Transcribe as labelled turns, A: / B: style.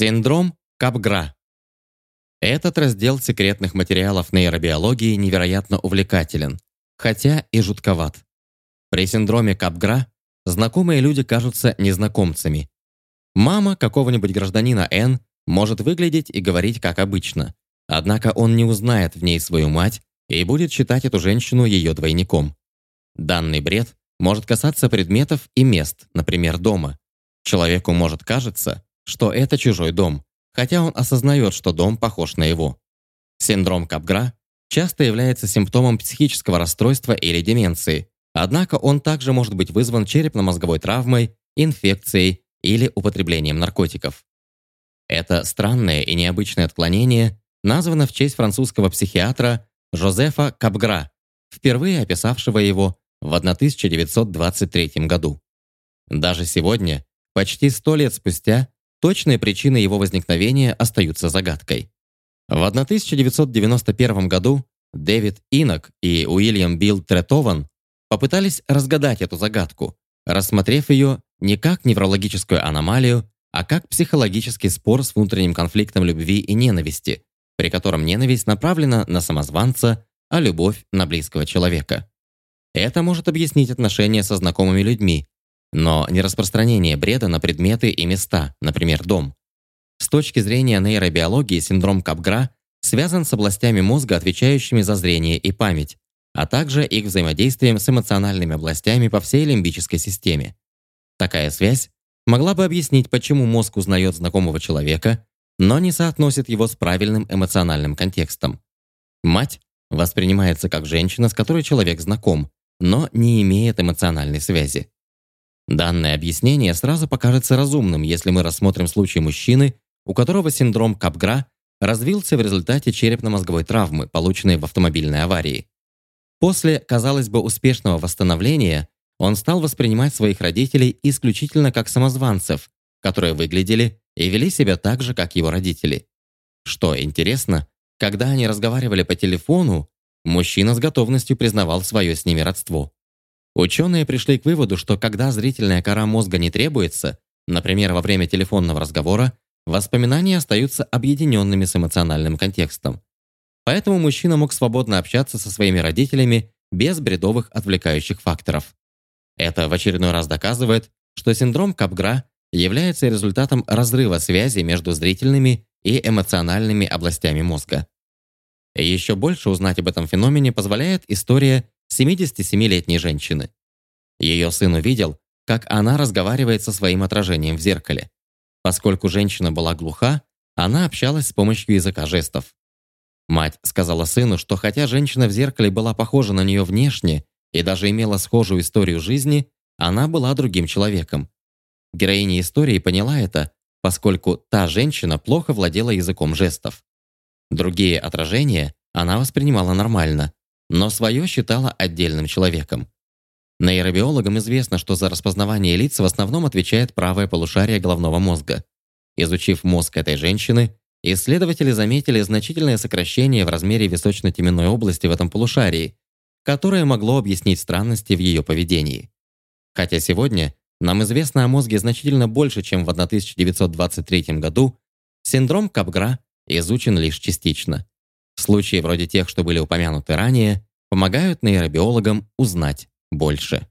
A: Синдром Капгра. Этот раздел секретных материалов нейробиологии невероятно увлекателен, хотя и жутковат. При синдроме Капгра знакомые люди кажутся незнакомцами. Мама какого-нибудь гражданина Н может выглядеть и говорить как обычно, однако он не узнает в ней свою мать и будет считать эту женщину ее двойником. Данный бред может касаться предметов и мест, например, дома. Человеку может кажется, что это чужой дом, хотя он осознает, что дом похож на его. Синдром Капгра часто является симптомом психического расстройства или деменции, однако он также может быть вызван черепно-мозговой травмой, инфекцией или употреблением наркотиков. Это странное и необычное отклонение названо в честь французского психиатра Жозефа Капгра, впервые описавшего его в 1923 году. Даже сегодня, почти сто лет спустя, точные причины его возникновения остаются загадкой. В 1991 году Дэвид Инок и Уильям Билл Третован попытались разгадать эту загадку, рассмотрев ее не как неврологическую аномалию, а как психологический спор с внутренним конфликтом любви и ненависти, при котором ненависть направлена на самозванца, а любовь – на близкого человека. Это может объяснить отношения со знакомыми людьми, но не распространение бреда на предметы и места, например, дом. С точки зрения нейробиологии синдром Капгра связан с областями мозга, отвечающими за зрение и память, а также их взаимодействием с эмоциональными областями по всей лимбической системе. Такая связь могла бы объяснить, почему мозг узнает знакомого человека, но не соотносит его с правильным эмоциональным контекстом. Мать воспринимается как женщина, с которой человек знаком, но не имеет эмоциональной связи. Данное объяснение сразу покажется разумным, если мы рассмотрим случай мужчины, у которого синдром Капгра развился в результате черепно-мозговой травмы, полученной в автомобильной аварии. После, казалось бы, успешного восстановления он стал воспринимать своих родителей исключительно как самозванцев, которые выглядели и вели себя так же, как его родители. Что интересно, когда они разговаривали по телефону, Мужчина с готовностью признавал свое с ними родство. Ученые пришли к выводу, что когда зрительная кора мозга не требуется, например, во время телефонного разговора, воспоминания остаются объединенными с эмоциональным контекстом. Поэтому мужчина мог свободно общаться со своими родителями без бредовых отвлекающих факторов. Это в очередной раз доказывает, что синдром Капгра является результатом разрыва связи между зрительными и эмоциональными областями мозга. Еще больше узнать об этом феномене позволяет история 77-летней женщины. Ее сын увидел, как она разговаривает со своим отражением в зеркале. Поскольку женщина была глуха, она общалась с помощью языка жестов. Мать сказала сыну, что хотя женщина в зеркале была похожа на нее внешне и даже имела схожую историю жизни, она была другим человеком. Героиня истории поняла это, поскольку та женщина плохо владела языком жестов. Другие отражения она воспринимала нормально, но свое считала отдельным человеком. Нейробиологам известно, что за распознавание лиц в основном отвечает правое полушарие головного мозга. Изучив мозг этой женщины, исследователи заметили значительное сокращение в размере височно-теменной области в этом полушарии, которое могло объяснить странности в ее поведении. Хотя сегодня нам известно о мозге значительно больше, чем в 1923 году, синдром Капгра изучен лишь частично. Случаи вроде тех, что были упомянуты ранее, помогают нейробиологам узнать больше.